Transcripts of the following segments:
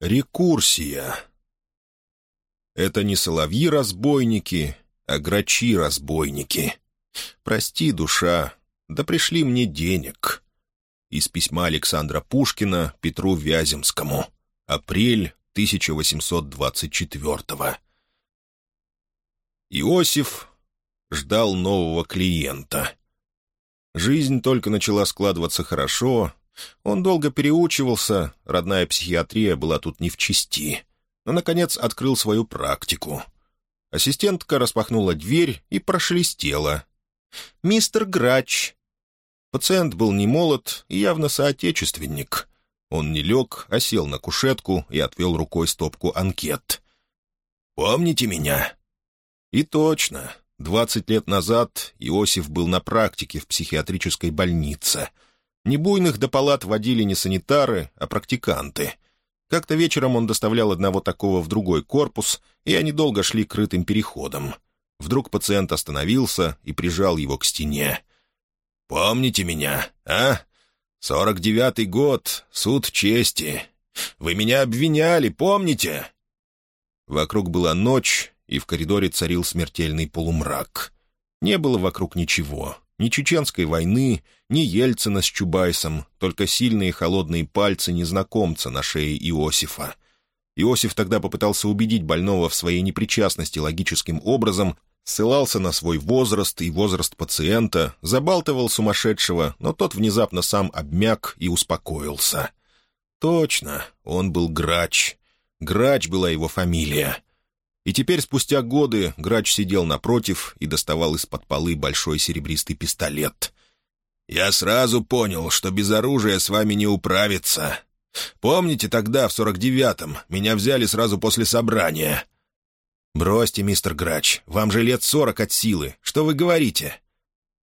Рекурсия. Это не соловьи-разбойники, а грачи-разбойники. Прости, душа, да пришли мне денег. Из письма Александра Пушкина Петру Вяземскому. Апрель 1824 Иосиф ждал нового клиента. Жизнь только начала складываться хорошо, он долго переучивался, родная психиатрия была тут не в чести, но, наконец, открыл свою практику. Ассистентка распахнула дверь и прошелестела. «Мистер Грач!» Пациент был не молод и явно соотечественник. Он не лег, а сел на кушетку и отвел рукой стопку анкет. «Помните меня?» И точно. Двадцать лет назад Иосиф был на практике в психиатрической больнице — не буйных до палат водили не санитары, а практиканты. Как-то вечером он доставлял одного такого в другой корпус, и они долго шли крытым переходом. Вдруг пациент остановился и прижал его к стене. «Помните меня, а? Сорок девятый год, суд чести. Вы меня обвиняли, помните?» Вокруг была ночь, и в коридоре царил смертельный полумрак. Не было вокруг ничего, ни чеченской войны, ни Ельцина с Чубайсом, только сильные холодные пальцы незнакомца на шее Иосифа. Иосиф тогда попытался убедить больного в своей непричастности логическим образом, ссылался на свой возраст и возраст пациента, забалтывал сумасшедшего, но тот внезапно сам обмяк и успокоился. Точно, он был Грач. Грач была его фамилия. И теперь, спустя годы, грач сидел напротив и доставал из-под полы большой серебристый пистолет. «Я сразу понял, что без оружия с вами не управиться. Помните, тогда, в сорок девятом, меня взяли сразу после собрания?» «Бросьте, мистер Грач, вам же лет сорок от силы. Что вы говорите?»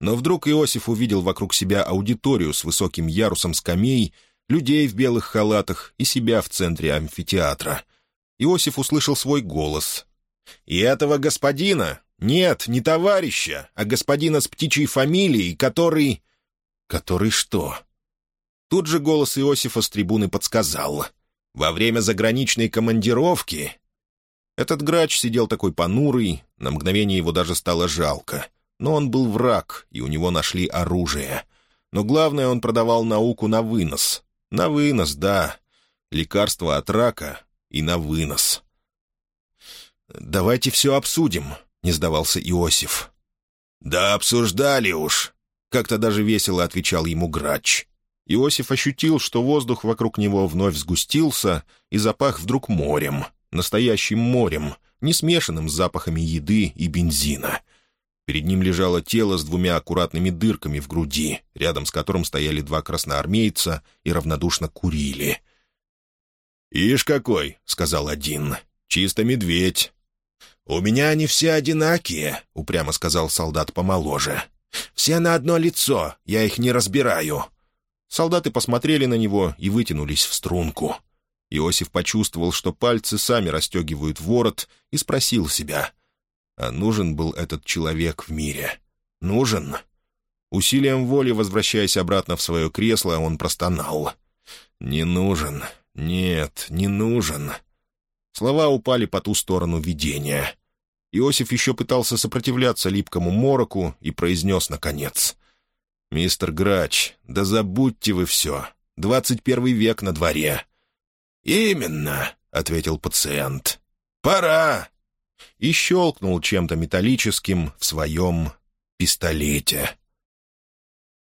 Но вдруг Иосиф увидел вокруг себя аудиторию с высоким ярусом скамей, людей в белых халатах и себя в центре амфитеатра. Иосиф услышал свой голос, и этого господина, нет, не товарища, а господина с птичьей фамилией, который... Который что? Тут же голос Иосифа с трибуны подсказал. Во время заграничной командировки... Этот грач сидел такой понурый, на мгновение его даже стало жалко. Но он был враг, и у него нашли оружие. Но главное, он продавал науку на вынос. На вынос, да. Лекарство от рака и на вынос. «Давайте все обсудим», — не сдавался Иосиф. «Да обсуждали уж», — как-то даже весело отвечал ему грач. Иосиф ощутил, что воздух вокруг него вновь сгустился и запах вдруг морем, настоящим морем, не смешанным с запахами еды и бензина. Перед ним лежало тело с двумя аккуратными дырками в груди, рядом с которым стояли два красноармейца и равнодушно курили. «Ишь какой!» — сказал один. «Чисто медведь. «У меня они все одинакие», — упрямо сказал солдат помоложе. «Все на одно лицо, я их не разбираю». Солдаты посмотрели на него и вытянулись в струнку. Иосиф почувствовал, что пальцы сами расстегивают ворот, и спросил себя, а нужен был этот человек в мире? Нужен? Усилием воли, возвращаясь обратно в свое кресло, он простонал. «Не нужен. Нет, не нужен. Слова упали по ту сторону видения. Иосиф еще пытался сопротивляться липкому мороку и произнес, наконец. «Мистер Грач, да забудьте вы все. Двадцать первый век на дворе». «Именно», — ответил пациент. «Пора!» И щелкнул чем-то металлическим в своем пистолете.